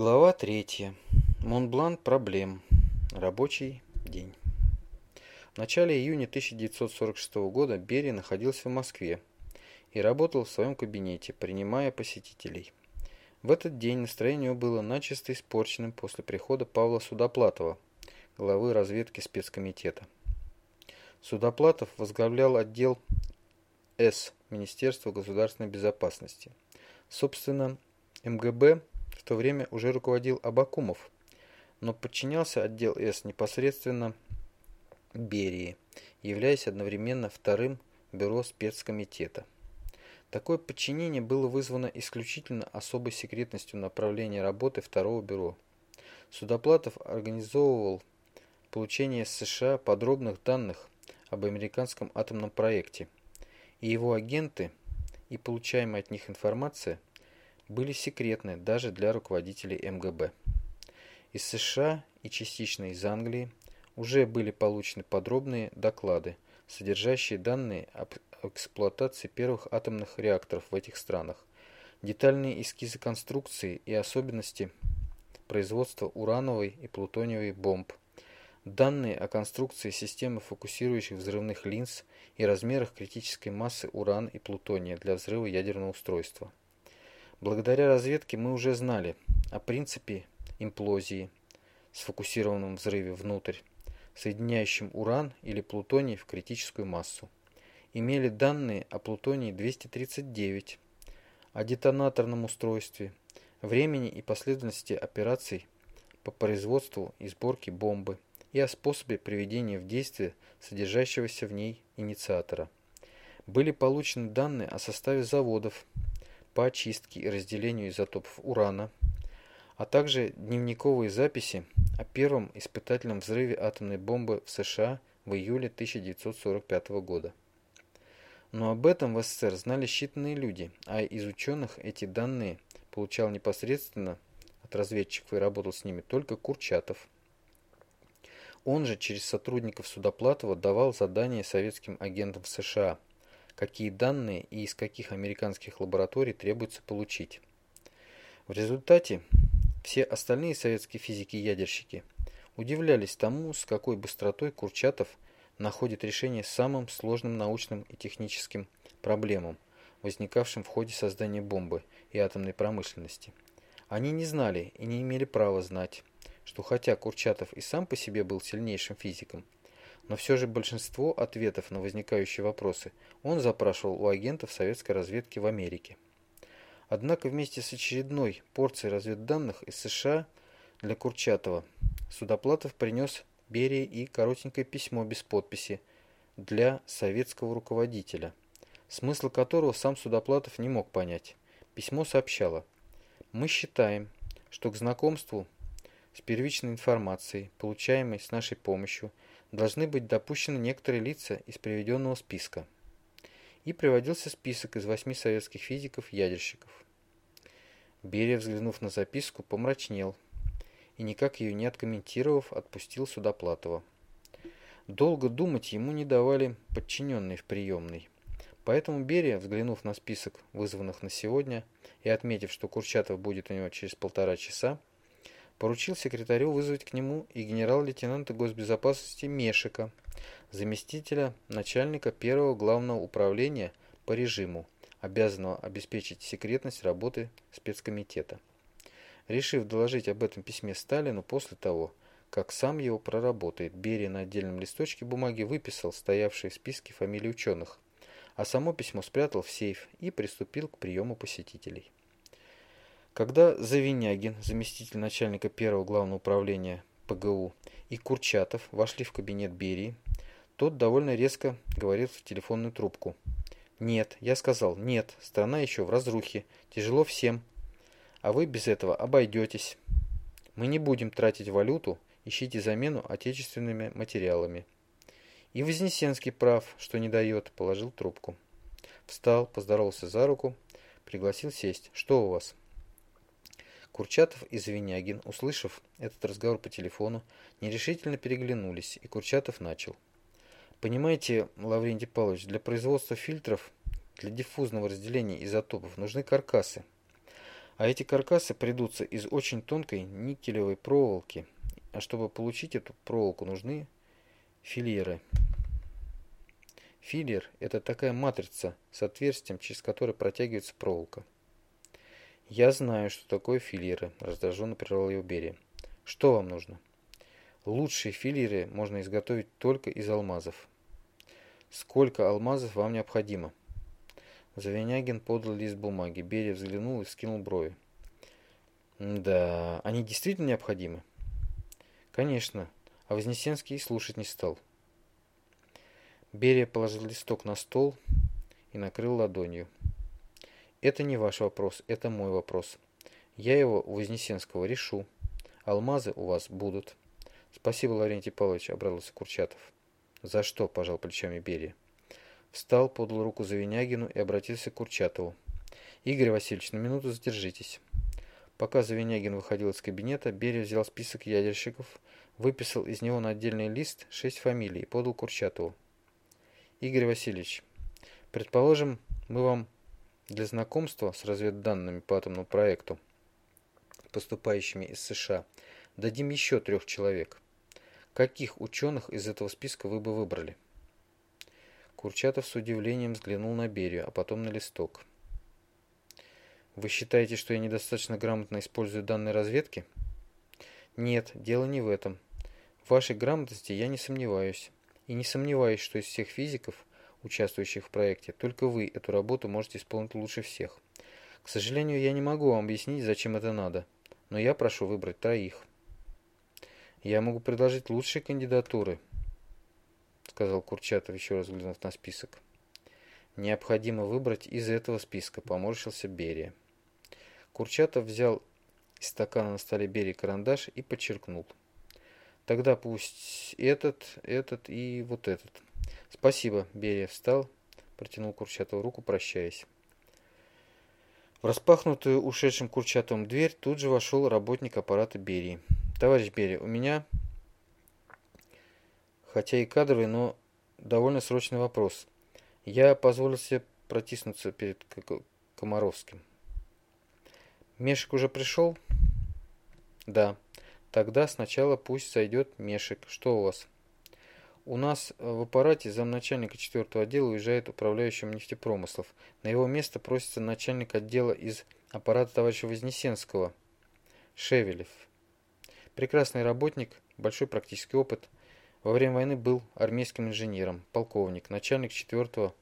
Глава третья. Монблан проблем. Рабочий день. В начале июня 1946 года Берия находился в Москве и работал в своем кабинете, принимая посетителей. В этот день настроение было начисто испорченным после прихода Павла Судоплатова, главы разведки спецкомитета. Судоплатов возглавлял отдел С Министерства государственной безопасности. Собственно, МГБ в то время уже руководил Абакумов, но подчинялся отдел С непосредственно Берии, являясь одновременно вторым бюро спецкомитета. Такое подчинение было вызвано исключительно особой секретностью направления работы второго бюро. Судоплатов организовывал получение с США подробных данных об американском атомном проекте, и его агенты и получаемая от них информация – были секретны даже для руководителей МГБ. Из США и частично из Англии уже были получены подробные доклады, содержащие данные об эксплуатации первых атомных реакторов в этих странах, детальные эскизы конструкции и особенности производства урановой и плутониевой бомб, данные о конструкции системы фокусирующих взрывных линз и размерах критической массы урана и плутония для взрыва ядерного устройства. Благодаря разведке мы уже знали о принципе имплозии, сфокусированном взрыве внутрь, соединяющем уран или плутоний в критическую массу. Имели данные о плутонии-239, о детонаторном устройстве, времени и последовательности операций по производству и сборке бомбы и о способе приведения в действие содержащегося в ней инициатора. Были получены данные о составе заводов, по очистке и разделению изотопов урана, а также дневниковые записи о первом испытательном взрыве атомной бомбы в США в июле 1945 года. Но об этом в СССР знали считанные люди, а из ученых эти данные получал непосредственно от разведчиков и работал с ними только Курчатов. Он же через сотрудников Судоплатова давал задания советским агентам в США – какие данные и из каких американских лабораторий требуется получить. В результате все остальные советские физики-ядерщики удивлялись тому, с какой быстротой Курчатов находит решение самым сложным научным и техническим проблемам, возникавшим в ходе создания бомбы и атомной промышленности. Они не знали и не имели права знать, что хотя Курчатов и сам по себе был сильнейшим физиком, но все же большинство ответов на возникающие вопросы он запрашивал у агентов советской разведки в Америке. Однако вместе с очередной порцией разведданных из США для Курчатова Судоплатов принес Берии и коротенькое письмо без подписи для советского руководителя, смысл которого сам Судоплатов не мог понять. Письмо сообщало «Мы считаем, что к знакомству с первичной информацией, получаемой с нашей помощью, должны быть допущены некоторые лица из приведенного списка. И приводился список из восьми советских физиков-ядерщиков. Берия, взглянув на записку, помрачнел и, никак ее не откомментировав, отпустил Судоплатова. Долго думать ему не давали подчиненные в приемной. Поэтому Берия, взглянув на список вызванных на сегодня и отметив, что Курчатов будет у него через полтора часа, поручил секретарю вызвать к нему и генерал-лейтенанта госбезопасности Мешика, заместителя начальника первого главного управления по режиму, обязанного обеспечить секретность работы спецкомитета. Решив доложить об этом письме Сталину после того, как сам его проработает, Берия на отдельном листочке бумаги выписал стоявшие в списке фамилии ученых, а само письмо спрятал в сейф и приступил к приему посетителей. Когда Завинягин, заместитель начальника первого главного управления ПГУ, и Курчатов вошли в кабинет Берии, тот довольно резко говорил в телефонную трубку. «Нет, я сказал, нет, страна еще в разрухе, тяжело всем, а вы без этого обойдетесь. Мы не будем тратить валюту, ищите замену отечественными материалами». И Вознесенский прав, что не дает, положил трубку. Встал, поздоровался за руку, пригласил сесть. «Что у вас?» Курчатов и Звенягин, услышав этот разговор по телефону, нерешительно переглянулись, и Курчатов начал. «Понимаете, Лаврентий Павлович, для производства фильтров, для диффузного разделения изотопов нужны каркасы. А эти каркасы придутся из очень тонкой никелевой проволоки. А чтобы получить эту проволоку, нужны филеры. Филер – это такая матрица с отверстием, через которое протягивается проволока. «Я знаю, что такое филеры», – раздраженно прервал его Берия. «Что вам нужно?» «Лучшие филеры можно изготовить только из алмазов». «Сколько алмазов вам необходимо?» Завинягин подал лист бумаги. Берия взглянул и вскинул брови. «Да, они действительно необходимы?» «Конечно, а Вознесенский слушать не стал». Берия положил листок на стол и накрыл ладонью. «Это не ваш вопрос, это мой вопрос. Я его у Вознесенского решу. Алмазы у вас будут». «Спасибо, Лаврентий Павлович», — обрадовался Курчатов. «За что?» – пожал плечами Берия. Встал, подал руку Завинягину и обратился к Курчатову. «Игорь Васильевич, на минуту задержитесь». Пока Завинягин выходил из кабинета, Берия взял список ядерщиков, выписал из него на отдельный лист шесть фамилий и подал Курчатову. Игорь Васильевич, предположим, мы вам для знакомства с разведданными по атомному проекту, поступающими из США, дадим еще трех человек. Каких ученых из этого списка вы бы выбрали? Курчатов с удивлением взглянул на Берию, а потом на листок. Вы считаете, что я недостаточно грамотно использую данные разведки? Нет, дело не в этом. В вашей грамотности я не сомневаюсь. И не сомневаюсь, что из всех физиков, участвующих в проекте, только вы эту работу можете исполнить лучше всех. К сожалению, я не могу вам объяснить, зачем это надо, но я прошу выбрать троих. Я могу предложить лучшие кандидатуры, сказал Курчатов, еще раз взглянув на список. Необходимо выбрать из этого списка, поморщился Берия. Курчатов взял из стакана на столе Берии карандаш и подчеркнул. Тогда пусть этот, этот и вот этот. Спасибо, Берия встал, протянул Курчатову руку, прощаясь. В распахнутую ушедшим Курчатовым дверь тут же вошел работник аппарата Берии. «Товарищ Берия, у меня, хотя и кадровый, но довольно срочный вопрос. Я позволил себе протиснуться перед Комаровским». «Мешек уже пришел?» «Да». Тогда сначала пусть сойдет Мешек. Что у вас? У нас в аппарате замначальника 4 отдела уезжает управляющим нефтепромыслов. На его место просится начальник отдела из аппарата товарища Вознесенского. Шевелев. Прекрасный работник, большой практический опыт. Во время войны был армейским инженером, полковник, начальник 4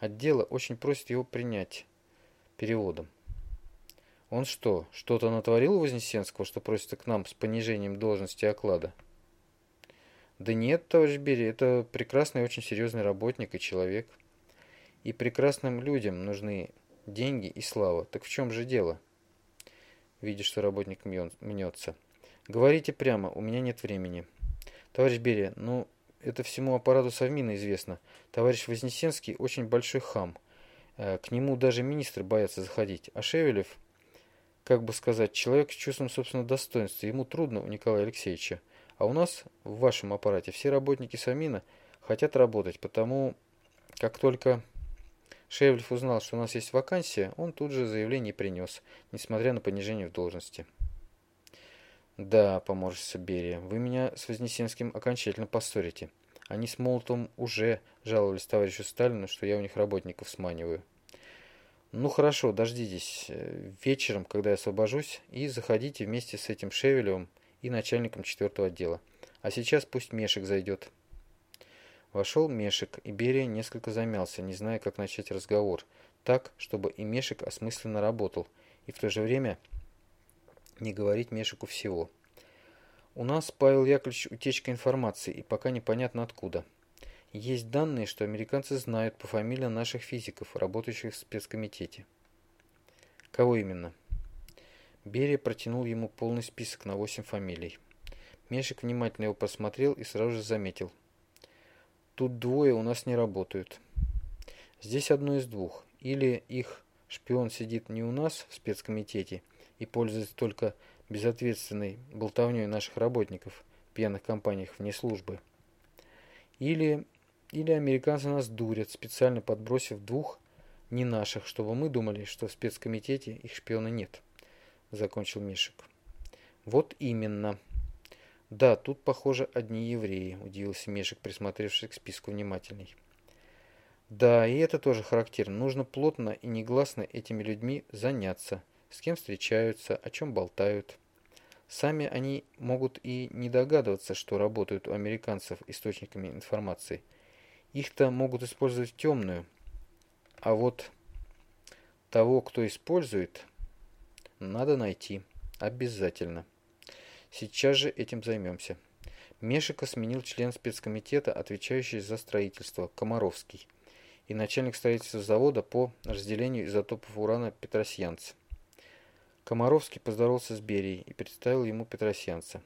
отдела очень просит его принять переводом. Он что, что-то натворил у Вознесенского, что просится к нам с понижением должности оклада? Да нет, товарищ Берия, это прекрасный очень серьезный работник и человек. И прекрасным людям нужны деньги и слава. Так в чем же дело? Видя, что работник мнется. Говорите прямо, у меня нет времени. Товарищ Берия, ну, это всему аппарату Совмина известно. Товарищ Вознесенский очень большой хам. Э, к нему даже министры боятся заходить. А Шевелев как бы сказать, человек с чувством собственного достоинства. Ему трудно у Николая Алексеевича. А у нас, в вашем аппарате, все работники Самина хотят работать, потому как только Шевлев узнал, что у нас есть вакансия, он тут же заявление принес, несмотря на понижение в должности. «Да», — поморщился Берия, — «вы меня с Вознесенским окончательно поссорите. Они с Молотом уже жаловались товарищу Сталину, что я у них работников сманиваю». Ну хорошо, дождитесь э, вечером, когда я освобожусь, и заходите вместе с этим Шевелевым и начальником четвертого отдела. А сейчас пусть Мешек зайдет. Вошел Мешек, и Берия несколько замялся, не зная, как начать разговор, так, чтобы и Мешек осмысленно работал, и в то же время не говорить Мешеку всего. У нас, Павел Яковлевич, утечка информации, и пока непонятно откуда. Есть данные, что американцы знают по фамилиям наших физиков, работающих в спецкомитете. Кого именно? Берия протянул ему полный список на восемь фамилий. Мешек внимательно его посмотрел и сразу же заметил. Тут двое у нас не работают. Здесь одно из двух. Или их шпион сидит не у нас в спецкомитете и пользуется только безответственной болтовней наших работников в пьяных компаниях вне службы. Или или американцы нас дурят, специально подбросив двух не наших, чтобы мы думали, что в спецкомитете их шпиона нет. Закончил Мишек. Вот именно. Да, тут, похоже, одни евреи, удивился Мишек, присмотревшись к списку внимательней. Да, и это тоже характерно. Нужно плотно и негласно этими людьми заняться. С кем встречаются, о чем болтают. Сами они могут и не догадываться, что работают у американцев источниками информации. Их-то могут использовать темную. А вот того, кто использует, надо найти. Обязательно. Сейчас же этим займемся. Мешика сменил член спецкомитета, отвечающий за строительство, Комаровский, и начальник строительства завода по разделению изотопов урана Петросьянц. Комаровский поздоровался с Берией и представил ему Петросьянца.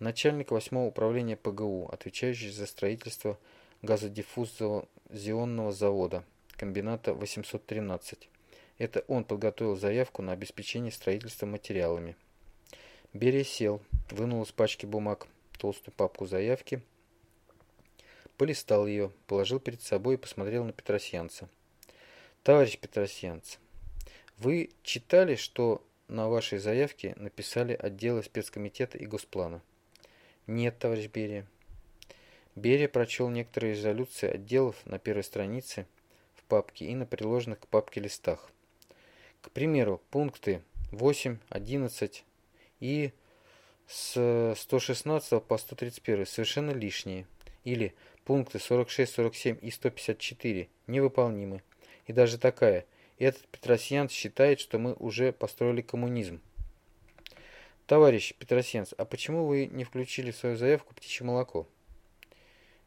Начальник 8 управления ПГУ, отвечающий за строительство газодиффузионного завода, комбината 813. Это он подготовил заявку на обеспечение строительства материалами. Берия сел, вынул из пачки бумаг толстую папку заявки, полистал ее, положил перед собой и посмотрел на Петросьянца. «Товарищ Петросьянц, вы читали, что на вашей заявке написали отделы спецкомитета и госплана?» «Нет, товарищ Берия». Берия прочел некоторые резолюции отделов на первой странице в папке и на приложенных к папке листах. К примеру, пункты 8, 11 и с 116 по 131 совершенно лишние. Или пункты 46, 47 и 154 невыполнимы. И даже такая. Этот Петросьянц считает, что мы уже построили коммунизм. Товарищ Петросьянц, а почему вы не включили в свою заявку птичье молоко?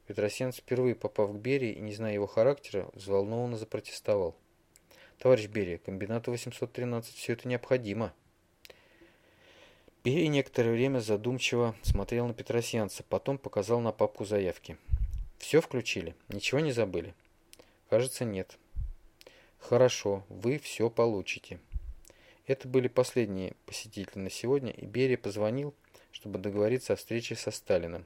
Петросьянц, впервые попав к Берии и не зная его характера, взволнованно запротестовал. Товарищ Берия, комбинату 813 все это необходимо. Берия некоторое время задумчиво смотрел на Петросьянца, потом показал на папку заявки. Все включили? Ничего не забыли? Кажется, нет. Хорошо, вы все получите. Это были последние посетители на сегодня, и Берия позвонил, чтобы договориться о встрече со Сталиным.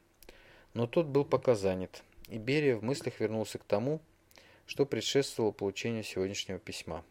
Но тот был пока занят, и Берия в мыслях вернулся к тому, что предшествовало получению сегодняшнего письма.